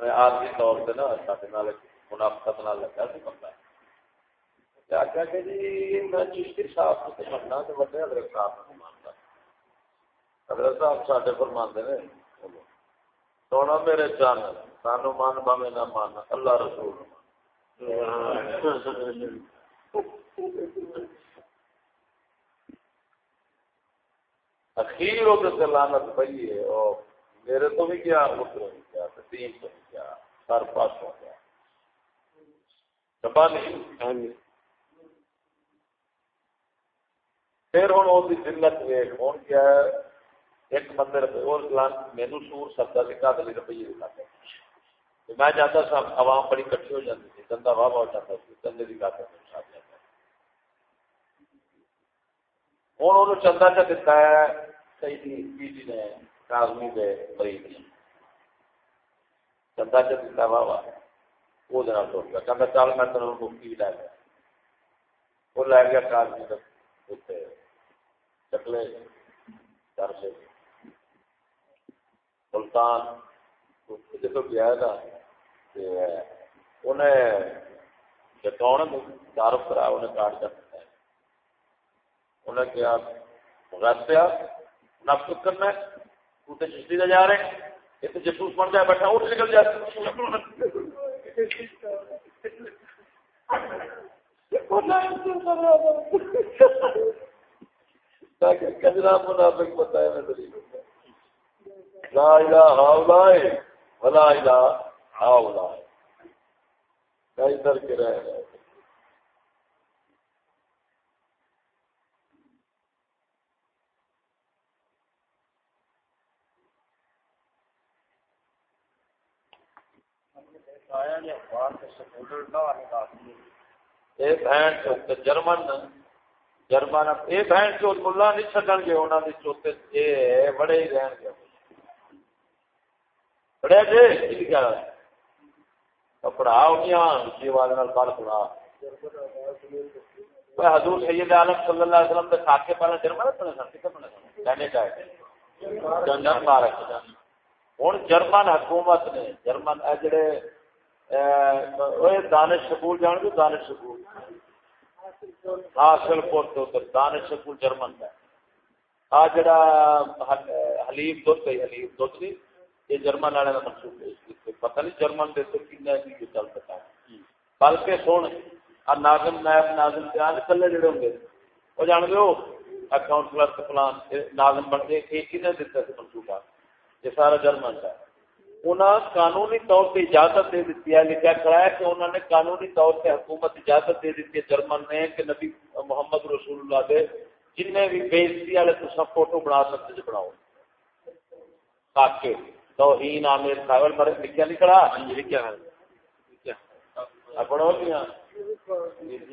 Army طور نا سارے منافقت نہ لگا سی بندہ کہ جی میں چشتی صاحب مننا تو بڑے حضرت صاحب مانتا حضرت صاحب سارے فرماندے نے سونا میرے چان سانو مان باوے نہ مان، اللہ رسول اخیر لانت پی ہے۔ اور میرے تو بھی کیا ادھر بھی کیا تین تو بھی کیا سر پاس ہو گیا۔ پھر ہوں وہ دلت ویٹ ہوں کیا ایک بندے اور مینو سور سبدا سے کا دلی روپیے بھی میں جاتا سا عوام بڑی کٹھی ہو جاتی تھی دندا واہ ہو جاتا سی دندے کی گاتے میرے ساتھ جاتا ہوں انہوں چندہ چا دتا ہے صحیح جی نے۔ کازمی دے مریض نے چندہ چا دتا واہ واہ وہ ٹوٹ گیا۔ کہ چل میں تین مفتی بھی لے گیا وہ لے گیا کازمی اتنے چکلے۔ گھر سے۔ سلطان۔ جب گیا تھا انہیں جتاؤن تعارف کرا، انہیں کاٹ کر انہیں کیا غیر پیا نفس کرنا ہے۔ تو تے چشتی جا رہے یہ تو جسوس بن جائے، بیٹھا، اٹھ نکل جائے۔ کجرا منافق بتایا میں دلیل لا الہ الا ولا الہ الا کے رہ رہے جرمن جرمن یہ بہن چوت ملا نہیں چکن گے انہوں نے چوتے بڑے ہی رہن گے پڑھیا جی پڑھا اسی والے حضور سید عالم صلی اللہ علیہ وسلم کے ساتھ پہلے جرمن پڑھے سن کتنے پڑھے سن ہوں جرمن حکومت نے، جرمن جڑے دانش سکول جان گے دانش سکول حاصل پور کے دانش سکول جرمن کا آ جڑا حلیف دھد گئی حلیف دھد نہیں یہ جرمن والے کا منسوخ ہے۔ پتہ نہیں جرمن دے تو کن چل سکتا بلکہ سن ناظم نائب ناظم پیان کلے جڑے ہوں گے، وہ جان گے وہ کاؤنسلر پلان ناظم بن گئے یہ کن دتا منصوبہ یہ سارا جرمن کا ہے۔ انہوں قانونی طور پہ اجازت دے دیتی ہے لکھا کھڑا ہے کہ انہوں نے قانونی طور پہ حکومت اجازت دے دیتی ہے جرمن نے کہ نبی محمد رسول اللہ دے جن بھی بےزتی والے تو سب فوٹو بنا سکتے جو بناؤ۔ تاکہ توہین عامر خاول مرے لکھا نہیں کھڑا؟ ہاں جی لکھا ہے۔ پڑھو گیا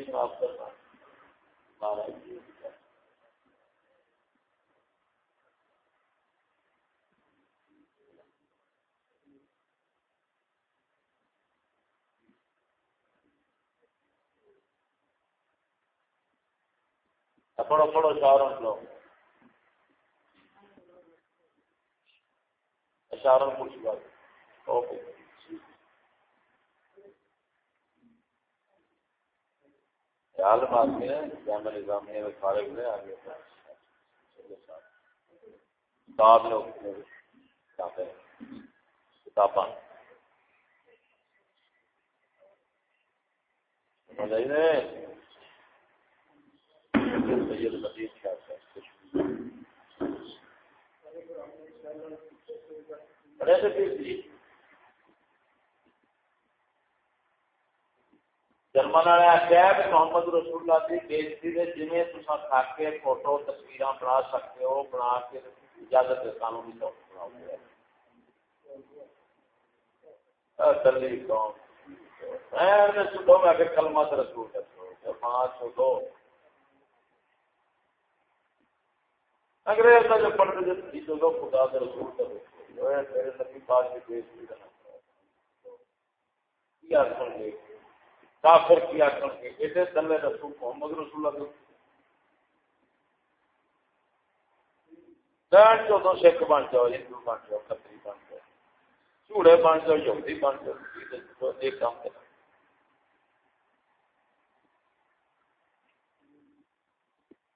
معاف کرنا۔ پڑھو پڑھو اشاروں لو اشاروں پوچھ بات اوکے۔ خیال بات میں جامع نظام میں فارغ میں آگے کتاب کتاباں۔ سید مزید جرمن والے آخیا کہ محمد رسول اللہ کی بےزتی دے جنہیں تصا کھا کے فوٹو تصویر بنا سکتے ہو بنا کے اجازت قانونی طور پر بناؤ دلی قوم میں کلمہ رسول پانچ سو انگریز کا جو پڑھتے جو چیزوں کو خدا کے رسول کا جو ہے، میرے نبی پاک کے دیش بھی رہنا کیا سن گے کافر کیا سن گے ایسے دلے رسول محمد رسول اللہ بہن چودوں سکھ بن جاؤ، ہندو بن جاؤ، کتری بن جاؤ، چوڑے بن جاؤ، یہودی بن جاؤ، یہ کام کرنا۔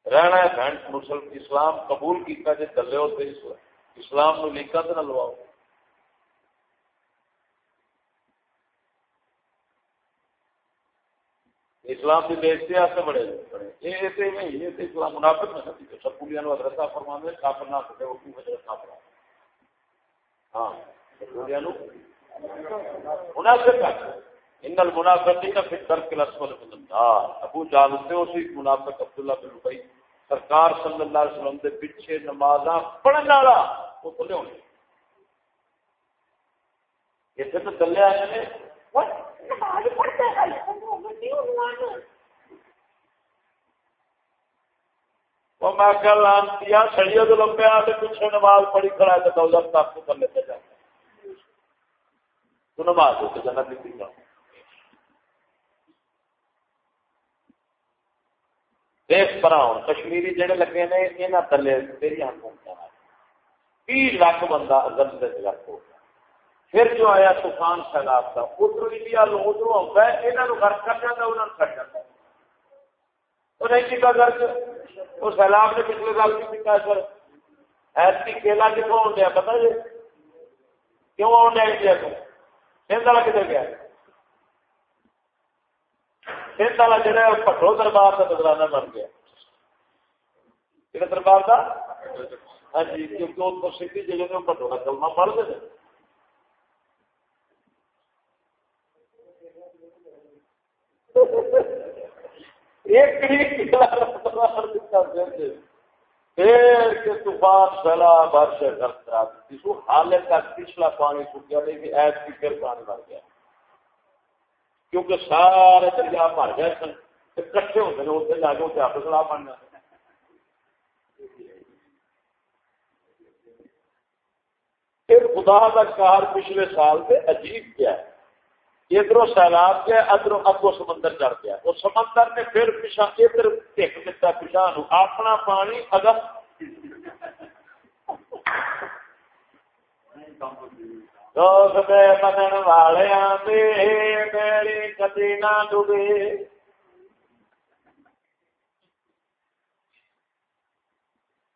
رہنا ہے مسلم اسلام قبول کیا جی دلے ہوتے اسلام نو لیکا تو نہ لواؤ۔ اسلام کی بےزتی سے بڑے جی۔ بڑے یہ اسلام منافق میں سکولیاں ادرسا فرما دے کافر نہ سکے وہ کی وجہ ہاں منافق ان المنافقین فی الدرک الاسفل من النار۔ ابو جہل سے اسی منافق عبداللہ بن ربی سرکار صلی اللہ علیہ وسلم دے پیچھے نمازاں پڑھن والا وہ کھلے ہونے ایتھے تو دلے آئے نے نماز پڑھتے ہیں۔ کے پیچھے نماز پڑھی کھڑا ہے تو دولت آپ کو کر لیتے تو نماز ہوتے جنت نہیں دیکھ پر ہوں کشمیری جڑے لگے نے یہاں تلے میری حکومت تیس لاکھ بندہ گند جگہ ہو پھر جو آیا طوفان سیلاب کا ادھر انڈیا لو ادھر آتا ہے یہاں گھر کر جاتا انہوں نے کٹ جاتا۔ وہ نہیں کیا گھر وہ سیلاب نے پچھلے سال کی پیتا سر؟ ایسی کیلا کتوں آن دیا؟ پتا جی؟ کیوں آن دیا انڈیا کو؟ سندھ والا کدھر گیا؟ سندھ والا جہاں پٹو دربار کا نظرانہ بن گیا۔ کہڑے دربار کا ہاں جی کیونکہ وہ سی جگہ پٹو کا کلمہ پڑھ دے جی۔ طوفان سیلا بارش حالے تک پچھلا پانی سکیا نہیں کہ ایس کی پھر پانی بھر گیا۔ کیونکہ سارے دریا بھر گئے سن کٹھے ہوتے ہیں اتنے جا کے اتنے آپ سلاح بن جاتے پھر خدا کا کار پچھلے سال سے عجیب کیا ہے ادھر سیلاب گیا، ادھر اگو سمندر چڑھ گیا۔ وہ سمندر نے پھر پچھا ادھر ٹک دتا پچھا اپنا پانی دوست اگر بدن والے میری کدی نہ ڈبے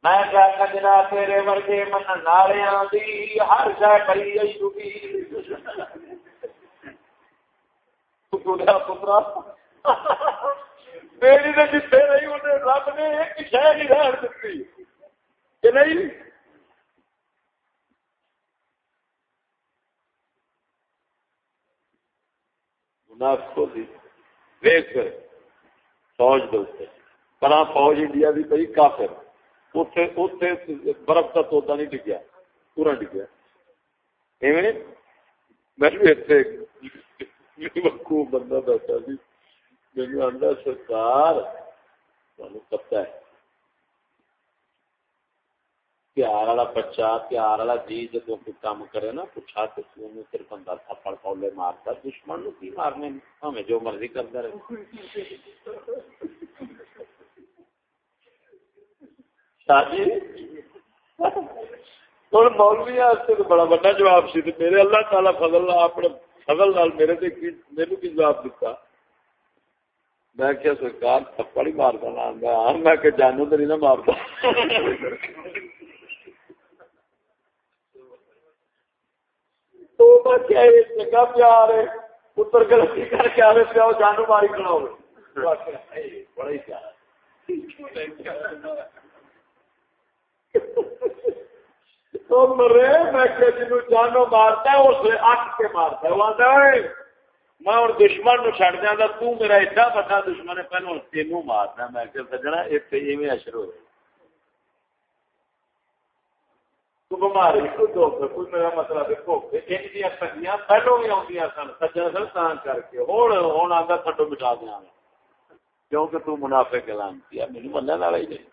میں کیا کجرا تیرے ورگے من نالیا دی ہر شہ کری ڈبی پترا میری نے جتنے نہیں انہیں رب نے ایک شہ نہیں رہن دیتی کہ نہیں دیکھ فوج دے پرا فوج انڈیا کی پی کافر۔ برف کا توتا نہیں ڈگیا، پورا ڈگیا۔ میں بھی اتنے خوب بندہ بیٹھا جی میری آدھا سرکار پتا ہے۔ پیار والا بچہ پیار والا جی جب کوئی کام کرے نا پوچھا تو پھر بندہ تھپڑ پولے مارتا دشمن نو کی مارنے ہمیں جو مرضی کرتا رہے ہوں مولوی تو بڑا بڑا جواب سی میرے اللہ تعالی فضل اپنے فضل نال میرے تے میرے کی جواب دیتا میں کیا سرکار تھپڑ ہی مارتا نا میں کہ جانو تو نہیں نہ مارتا تو کیا چنگا پیار ہے پتر گلتی کر کے آئے پیا جانو ماری کھڑا بڑا ہی پیار تو مرے، میں جنو جانو مارتا ہے کے مارتا ہے۔ وہ آتا ہے میں اور دشمن نو چڑ جانا تو میرا ایڈا بڑا دشمن ہے، پہلے تینوں مارنا میں کہ سجنا اتنے اشر ہو تو بیماری کوئی دکھ کوئی میرا مطلب ان دیا سجیاں پہلو بھی آدی سن سجن سن تان کر کے ہوں ہوں آتا تھڈو مٹا دیا کیونکہ تو منافع کلام کیا میری منع والا ہی نہیں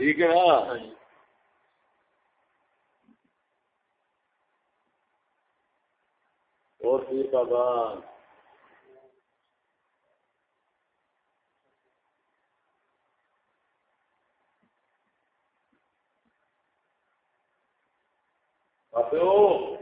ٹھیک ہے نا اور ٹھیک ہے سارا